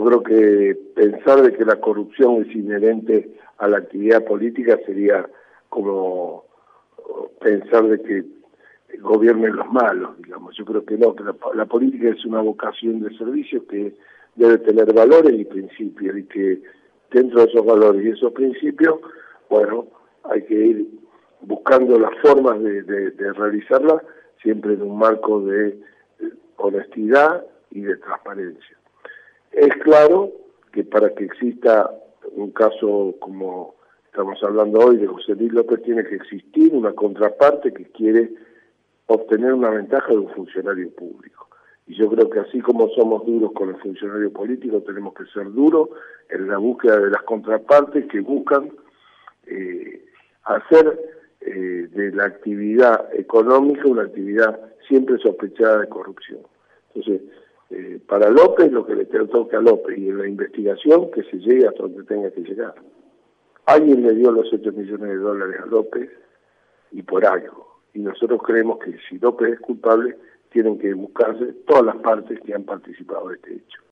yo creo que pensar de que la corrupción es inherente a la actividad política sería como pensar de que gobiernen los malos, digamos. Yo creo que no, que la, política es una vocación de servicio que debe tener valores y principios y que dentro de esos valores y esos principios, bueno, hay que ir buscando las formas de, realizarla siempre en un marco de honestidad y de transparencia. Es claro que para que exista un caso como estamos hablando hoy de José Luis López, tiene que existir una contraparte que quiere obtener una ventaja de un funcionario público. Y yo creo que así como somos duros con el funcionario político, tenemos que ser duros en la búsqueda de las contrapartes que buscan eh, hacer eh, de la actividad económica una actividad siempre sospechada de corrupción. Entonces, eh, para López lo que le toca a López y en la investigación que se llegue hasta donde tenga que llegar. Alguien le dio los 8 millones de dólares a López y por algo. Y nosotros creemos que si López es culpable, tienen que buscarse todas las partes que han participado de este hecho.